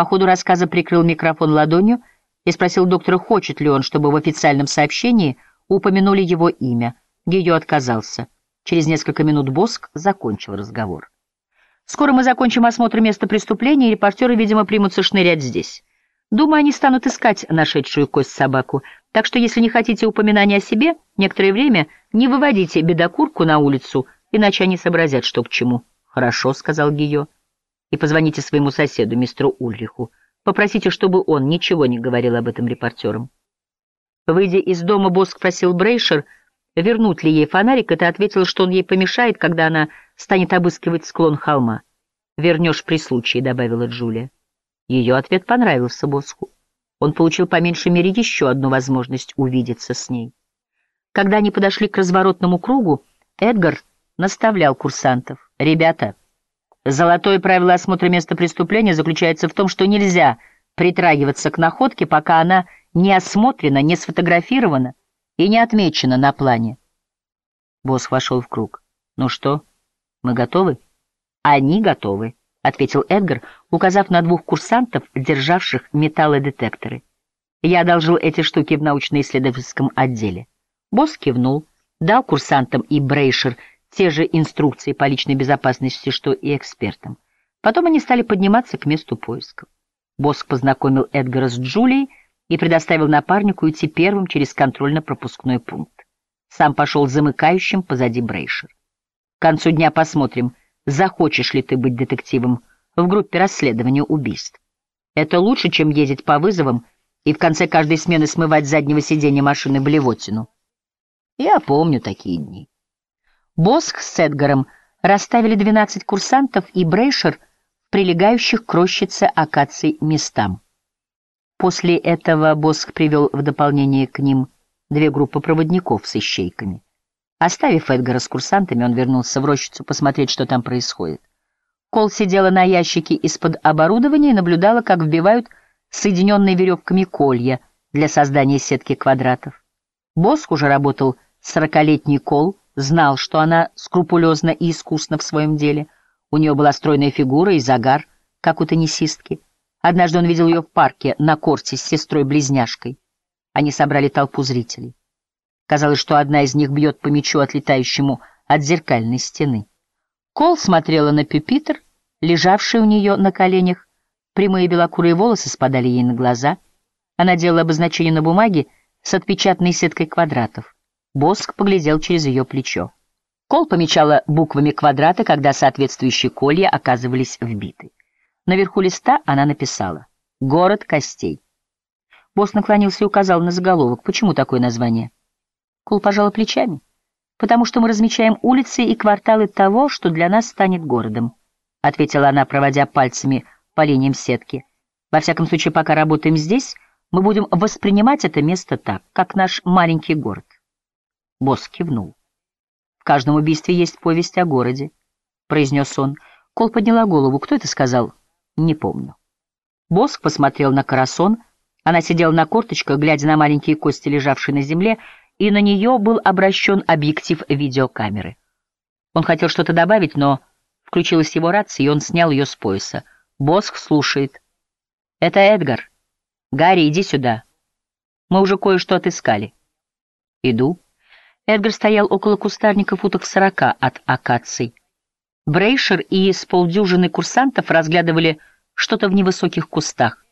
По ходу рассказа прикрыл микрофон ладонью и спросил доктора, хочет ли он, чтобы в официальном сообщении упомянули его имя. Гийо отказался. Через несколько минут Боск закончил разговор. «Скоро мы закончим осмотр места преступления, и репортеры, видимо, примутся шнырять здесь. Думаю, они станут искать нашедшую кость собаку, так что если не хотите упоминания о себе, некоторое время не выводите бедокурку на улицу, иначе они сообразят, что к чему». «Хорошо», — сказал Гийо. «И позвоните своему соседу, мистеру Ульриху. Попросите, чтобы он ничего не говорил об этом репортерам». Выйдя из дома, Боск просил Брейшер — вернуть ли ей фонарик, это ответила, что он ей помешает, когда она станет обыскивать склон холма. «Вернешь при случае», — добавила Джулия. Ее ответ понравился Боску. Он получил по меньшей мере еще одну возможность увидеться с ней. Когда они подошли к разворотному кругу, Эдгар наставлял курсантов. «Ребята, золотое правило осмотра места преступления заключается в том, что нельзя притрагиваться к находке, пока она не осмотрена, не сфотографирована и не отмечено на плане. Босс вошел в круг. «Ну что, мы готовы?» «Они готовы», — ответил Эдгар, указав на двух курсантов, державших металлодетекторы. «Я одолжил эти штуки в научно-исследовательском отделе». Босс кивнул, дал курсантам и Брейшер те же инструкции по личной безопасности, что и экспертам. Потом они стали подниматься к месту поисков. Босс познакомил Эдгара с Джулией, и предоставил напарнику идти первым через контрольно-пропускной пункт. Сам пошел замыкающим позади Брейшер. К концу дня посмотрим, захочешь ли ты быть детективом в группе расследования убийств. Это лучше, чем ездить по вызовам и в конце каждой смены смывать с заднего сиденья машины блевотину. Я помню такие дни. Боск с Эдгаром расставили 12 курсантов и Брейшер в прилегающих к рощице акаций местам. После этого Босх привел в дополнение к ним две группы проводников с ищейками. Оставив Эдгара с курсантами, он вернулся в рощицу посмотреть, что там происходит. Кол сидела на ящике из-под оборудования и наблюдала, как вбивают соединенные веревками колья для создания сетки квадратов. Босх уже работал сорокалетний Кол, знал, что она скрупулезна и искусна в своем деле. У нее была стройная фигура и загар, как у теннисистки. Однажды он видел ее в парке на корте с сестрой-близняшкой. Они собрали толпу зрителей. Казалось, что одна из них бьет по мячу, отлетающему от зеркальной стены. Кол смотрела на пюпитр, лежавший у нее на коленях. Прямые белокурые волосы спадали ей на глаза. Она делала обозначение на бумаге с отпечатанной сеткой квадратов. Боск поглядел через ее плечо. Кол помечала буквами квадраты, когда соответствующие колья оказывались вбиты. Наверху листа она написала «Город костей». Босс наклонился и указал на заголовок. Почему такое название? Кул пожала плечами. «Потому что мы размечаем улицы и кварталы того, что для нас станет городом», — ответила она, проводя пальцами по линиям сетки. «Во всяком случае, пока работаем здесь, мы будем воспринимать это место так, как наш маленький город». Босс кивнул. «В каждом убийстве есть повесть о городе», — произнес он. Кол подняла голову. «Кто это сказал?» Не помню. Боск посмотрел на Карасон. Она сидела на корточках, глядя на маленькие кости, лежавшие на земле, и на нее был обращен объектив видеокамеры. Он хотел что-то добавить, но включилась его рация, и он снял ее с пояса. Боск слушает. «Это Эдгар. Гарри, иди сюда. Мы уже кое-что отыскали». «Иду». Эдгар стоял около кустарника футов сорока от акаций. Брейшер и с полдюжины курсантов разглядывали что-то в невысоких кустах.